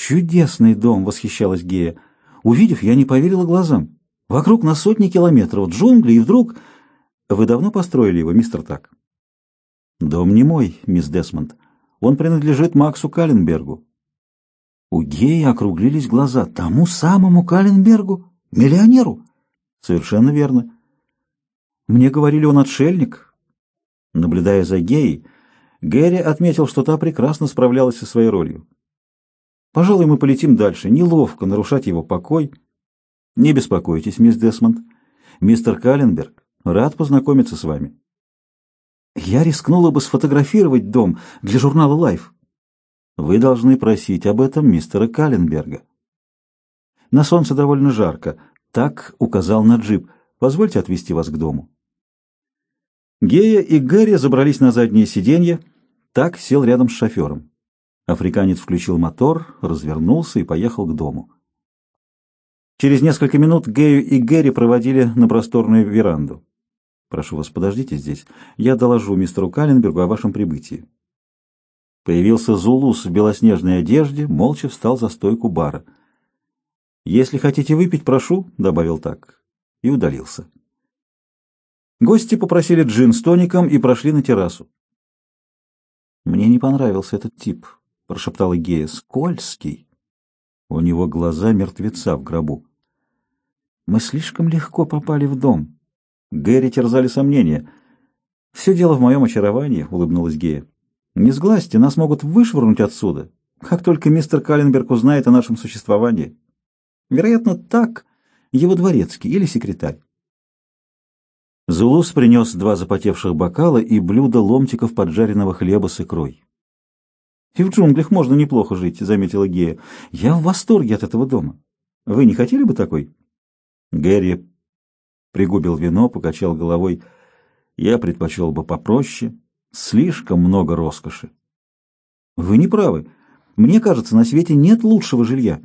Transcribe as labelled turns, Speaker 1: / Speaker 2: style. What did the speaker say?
Speaker 1: «Чудесный дом!» — восхищалась Гея. Увидев, я не поверила глазам. Вокруг на сотни километров джунгли, и вдруг... Вы давно построили его, мистер Так? Дом не мой, мисс Десмонд. Он принадлежит Максу Калленбергу. У Геи округлились глаза. Тому самому Калленбергу? Миллионеру? Совершенно верно. Мне говорили, он отшельник. Наблюдая за Геей, Гэри отметил, что та прекрасно справлялась со своей ролью. Пожалуй, мы полетим дальше. Неловко нарушать его покой. Не беспокойтесь, мисс Десмонд. Мистер Калленберг рад познакомиться с вами. Я рискнула бы сфотографировать дом для журнала Life. Вы должны просить об этом мистера Калленберга. На солнце довольно жарко. Так указал на джип. Позвольте отвезти вас к дому. Гея и Гэри забрались на заднее сиденье. Так сел рядом с шофером. Африканец включил мотор, развернулся и поехал к дому. Через несколько минут Гею и Гэри проводили на просторную веранду. «Прошу вас, подождите здесь. Я доложу мистеру Калленбергу о вашем прибытии». Появился Зулус в белоснежной одежде, молча встал за стойку бара. «Если хотите выпить, прошу», — добавил так, и удалился. Гости попросили джин с тоником и прошли на террасу. «Мне не понравился этот тип», — прошептала Гея. «Скользкий». У него глаза мертвеца в гробу. «Мы слишком легко попали в дом». Гэри терзали сомнения. «Все дело в моем очаровании», — улыбнулась Гея. Не сглазьте, нас могут вышвырнуть отсюда, как только мистер Калленберг узнает о нашем существовании. Вероятно, так его дворецкий или секретарь. Зулус принес два запотевших бокала и блюдо ломтиков поджаренного хлеба с икрой. «И в джунглях можно неплохо жить», — заметила Гея. «Я в восторге от этого дома. Вы не хотели бы такой?» Гэри пригубил вино, покачал головой. «Я предпочел бы попроще». Слишком много роскоши. Вы не правы. Мне кажется, на свете нет лучшего жилья.